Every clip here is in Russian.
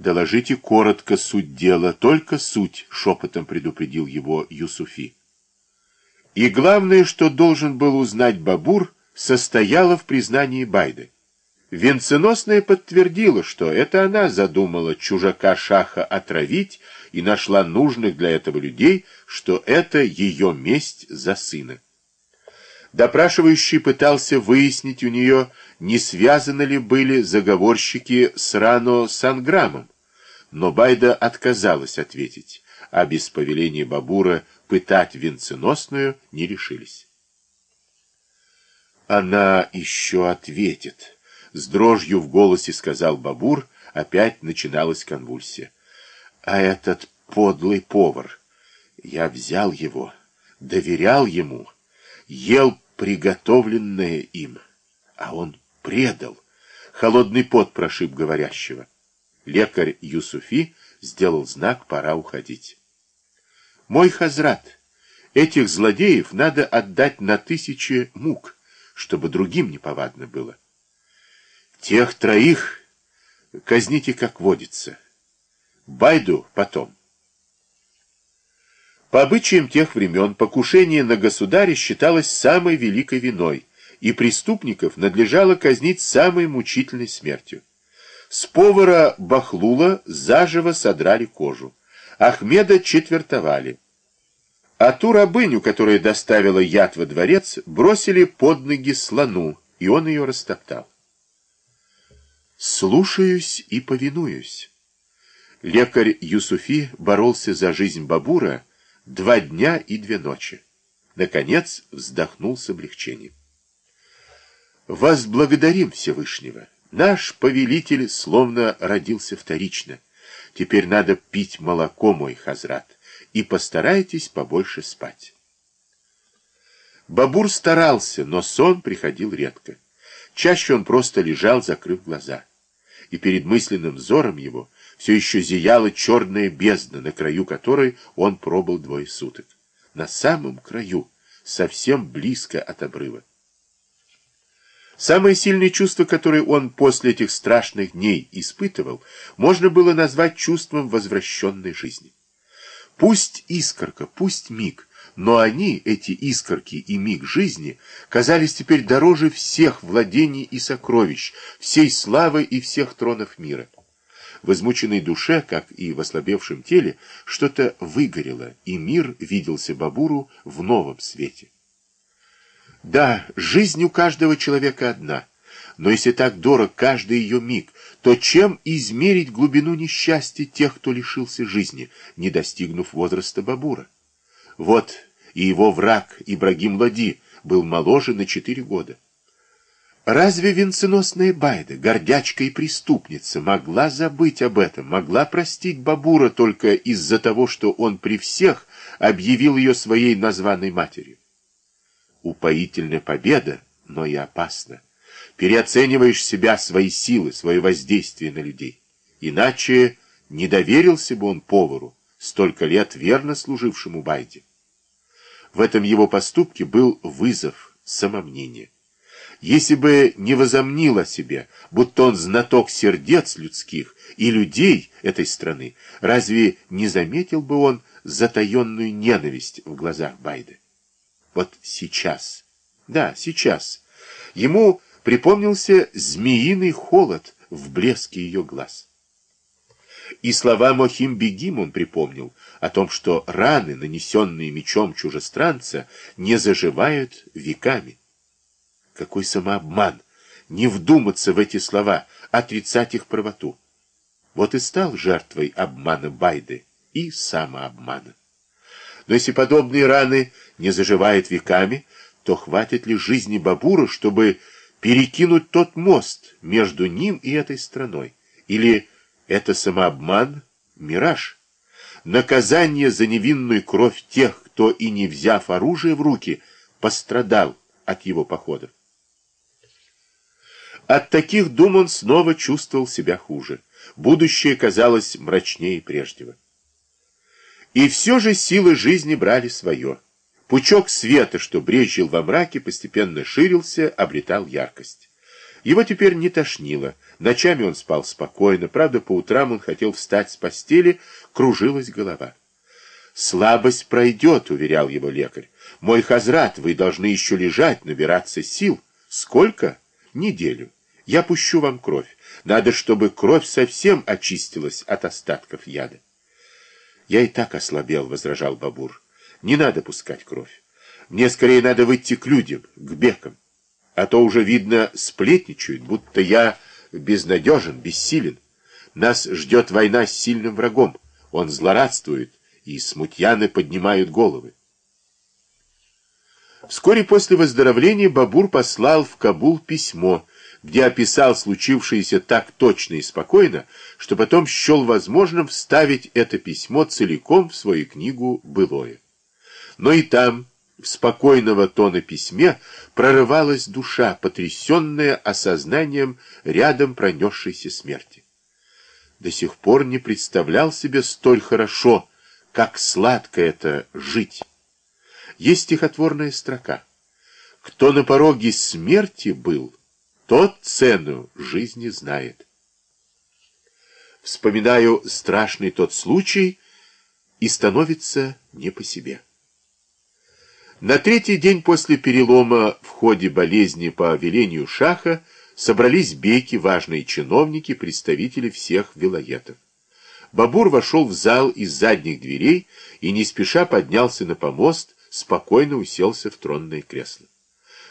Доложите коротко суть дела, только суть, шепотом предупредил его Юсуфи. И главное, что должен был узнать Бабур, состояло в признании Байды. Венценосная подтвердила, что это она задумала чужака Шаха отравить и нашла нужных для этого людей, что это ее месть за сына. Допрашивающий пытался выяснить у нее, не связаны ли были заговорщики с Рано Санграмом, но Байда отказалась ответить, а без повеления Бабура пытать венценосную не решились. Она еще ответит. С дрожью в голосе сказал Бабур, опять начиналась конвульсия. А этот подлый повар, я взял его, доверял ему, ел приготовленное им, а он предал. Холодный пот прошиб говорящего. Лекарь Юсуфи сделал знак, пора уходить. Мой хазрат, этих злодеев надо отдать на тысячи мук, чтобы другим неповадно было. Тех троих казните, как водится. Байду потом. По обычаям тех времен покушение на государя считалось самой великой виной, и преступников надлежало казнить самой мучительной смертью. С повара Бахлула заживо содрали кожу. Ахмеда четвертовали. А ту рабыню, которая доставила яд во дворец, бросили под ноги слону, и он ее растоптал. «Слушаюсь и повинуюсь». Лекарь Юсуфи боролся за жизнь Бабура два дня и две ночи. Наконец вздохнул с облегчением. «Вас благодарим, Всевышнего». Наш повелитель словно родился вторично. Теперь надо пить молоко, мой хазрат, и постарайтесь побольше спать. Бабур старался, но сон приходил редко. Чаще он просто лежал, закрыв глаза. И перед мысленным взором его все еще зияла черная бездна, на краю которой он пробыл двое суток. На самом краю, совсем близко от обрыва. Самое сильное чувство, которое он после этих страшных дней испытывал, можно было назвать чувством возвращенной жизни. Пусть искорка, пусть миг, но они, эти искорки и миг жизни, казались теперь дороже всех владений и сокровищ, всей славы и всех тронов мира. В измученной душе, как и в ослабевшем теле, что-то выгорело, и мир виделся Бабуру в новом свете. Да, жизнь у каждого человека одна, но если так дорог каждый ее миг, то чем измерить глубину несчастья тех, кто лишился жизни, не достигнув возраста Бабура? Вот и его враг Ибрагим Лади был моложе на четыре года. Разве венценосная Байда, гордячка и преступница, могла забыть об этом, могла простить Бабура только из-за того, что он при всех объявил ее своей названной матерью? Упоительная победа, но и опасна. Переоцениваешь себя, свои силы, свое воздействие на людей. Иначе не доверился бы он повару, столько лет верно служившему Байде. В этом его поступке был вызов самомнения. Если бы не возомнил о себе, будто он знаток сердец людских и людей этой страны, разве не заметил бы он затаенную ненависть в глазах Байды? Вот сейчас. Да, сейчас. Ему припомнился змеиный холод в блеске ее глаз. И слова Мохим Бегим он припомнил о том, что раны, нанесенные мечом чужестранца, не заживают веками. Какой самообман! Не вдуматься в эти слова, отрицать их правоту. Вот и стал жертвой обмана Байды и самообмана. Но если подобные раны не заживают веками, то хватит ли жизни Бабура, чтобы перекинуть тот мост между ним и этой страной? Или это самообман, мираж? Наказание за невинную кровь тех, кто и не взяв оружие в руки, пострадал от его походов. От таких дум он снова чувствовал себя хуже. Будущее казалось мрачнее прежнего. И все же силы жизни брали свое. Пучок света, что брезжил во мраке, постепенно ширился, обретал яркость. Его теперь не тошнило. Ночами он спал спокойно, правда, по утрам он хотел встать с постели, кружилась голова. «Слабость пройдет», — уверял его лекарь. «Мой хазрат, вы должны еще лежать, набираться сил. Сколько? Неделю. Я пущу вам кровь. Надо, чтобы кровь совсем очистилась от остатков яда». «Я и так ослабел», — возражал Бабур. «Не надо пускать кровь. Мне скорее надо выйти к людям, к бекам. А то уже, видно, сплетничают, будто я безнадежен, бессилен. Нас ждет война с сильным врагом. Он злорадствует, и смутьяны поднимают головы. Вскоре после выздоровления Бабур послал в Кабул письмо, где описал случившееся так точно и спокойно, что потом счел возможным вставить это письмо целиком в свою книгу «Былое». Но и там в спокойного тона письме прорывалась душа, потрясенная осознанием рядом пронесшейся смерти. До сих пор не представлял себе столь хорошо, как сладко это жить. Есть стихотворная строка. Кто на пороге смерти был, тот цену жизни знает. Вспоминаю страшный тот случай и становится не по себе. На третий день после перелома в ходе болезни по велению Шаха собрались беки, важные чиновники, представители всех вилоетов. Бабур вошел в зал из задних дверей и не спеша поднялся на помост, спокойно уселся в тронное кресло.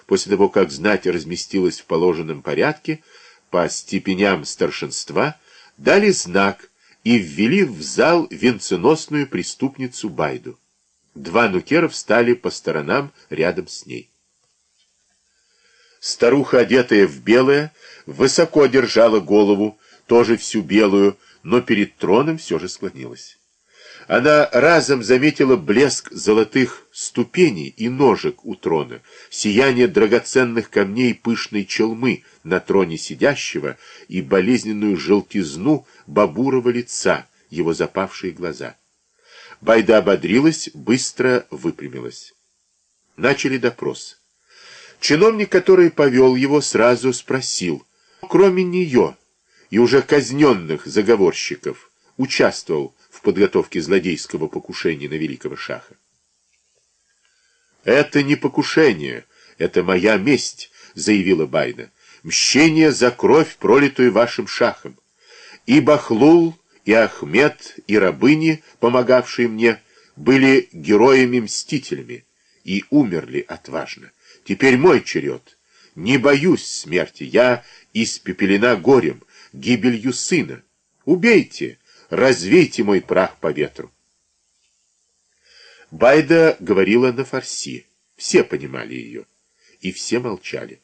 После того, как знать разместилась в положенном порядке, по степеням старшинства, дали знак и ввели в зал венценосную преступницу Байду. Два нукера встали по сторонам рядом с ней. Старуха, одетая в белое, высоко держала голову, тоже всю белую, но перед троном все же склонилась. Она разом заметила блеск золотых ступеней и ножек у трона, сияние драгоценных камней пышной челмы на троне сидящего и болезненную желтизну бабурова лица, его запавшие глаза. Байда ободрилась, быстро выпрямилась. Начали допрос. Чиновник, который повел его, сразу спросил, кроме нее и уже казненных заговорщиков, участвовал в подготовке злодейского покушения на великого шаха. «Это не покушение, это моя месть», — заявила Байда. «Мщение за кровь, пролитую вашим шахом. И Бахлул и Ахмед, и рабыни, помогавшие мне, были героями-мстителями и умерли отважно. Теперь мой черед. Не боюсь смерти, я испепелена горем, гибелью сына. Убейте, развейте мой прах по ветру. Байда говорила на фарси. Все понимали ее, и все молчали.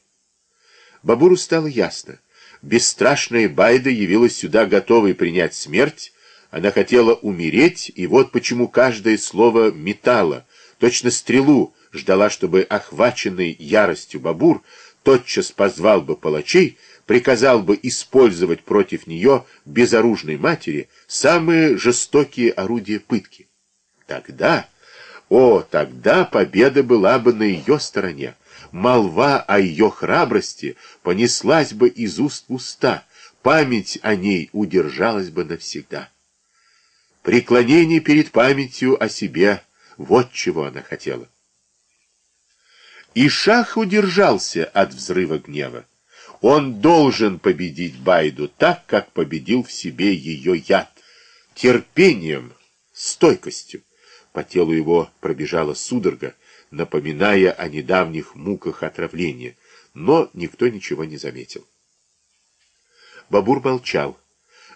Бабуру стало ясно. Бесстрашная Байда явилась сюда готовой принять смерть, она хотела умереть, и вот почему каждое слово метало, точно стрелу, ждала, чтобы охваченный яростью Бабур тотчас позвал бы палачей, приказал бы использовать против нее, безоружной матери, самые жестокие орудия пытки. Тогда, о, тогда победа была бы на ее стороне молва о ее храбрости понеслась бы из уст в уста, память о ней удержалась бы навсегда. Преклонение перед памятью о себе — вот чего она хотела. И Шах удержался от взрыва гнева. Он должен победить Байду так, как победил в себе ее яд. Терпением, стойкостью. По телу его пробежала судорога, напоминая о недавних муках отравления, но никто ничего не заметил. Бабур молчал.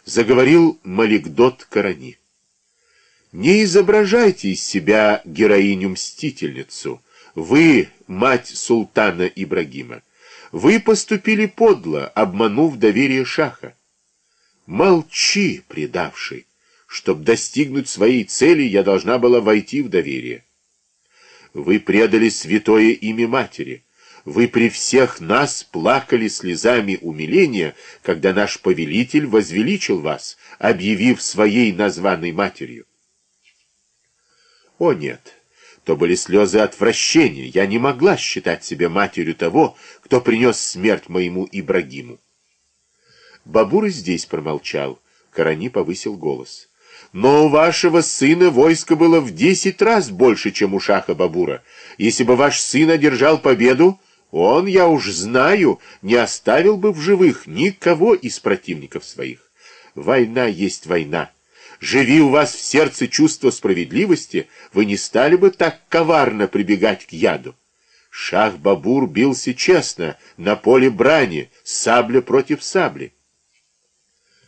Заговорил Маликдот Карани. «Не изображайте из себя героиню-мстительницу. Вы, мать султана Ибрагима. Вы поступили подло, обманув доверие шаха. Молчи, предавший. Чтоб достигнуть своей цели, я должна была войти в доверие. Вы предали святое имя матери. Вы при всех нас плакали слезами умиления, когда наш повелитель возвеличил вас, объявив своей названной матерью. О нет, то были слезы отвращения. Я не могла считать себя матерью того, кто принес смерть моему Ибрагиму. Бабур и здесь промолчал. Карани повысил голос. Но у вашего сына войско было в десять раз больше, чем у Шаха Бабура. Если бы ваш сын одержал победу, он, я уж знаю, не оставил бы в живых никого из противников своих. Война есть война. Живи у вас в сердце чувство справедливости, вы не стали бы так коварно прибегать к яду. Шах Бабур бился честно, на поле брани, сабля против сабли.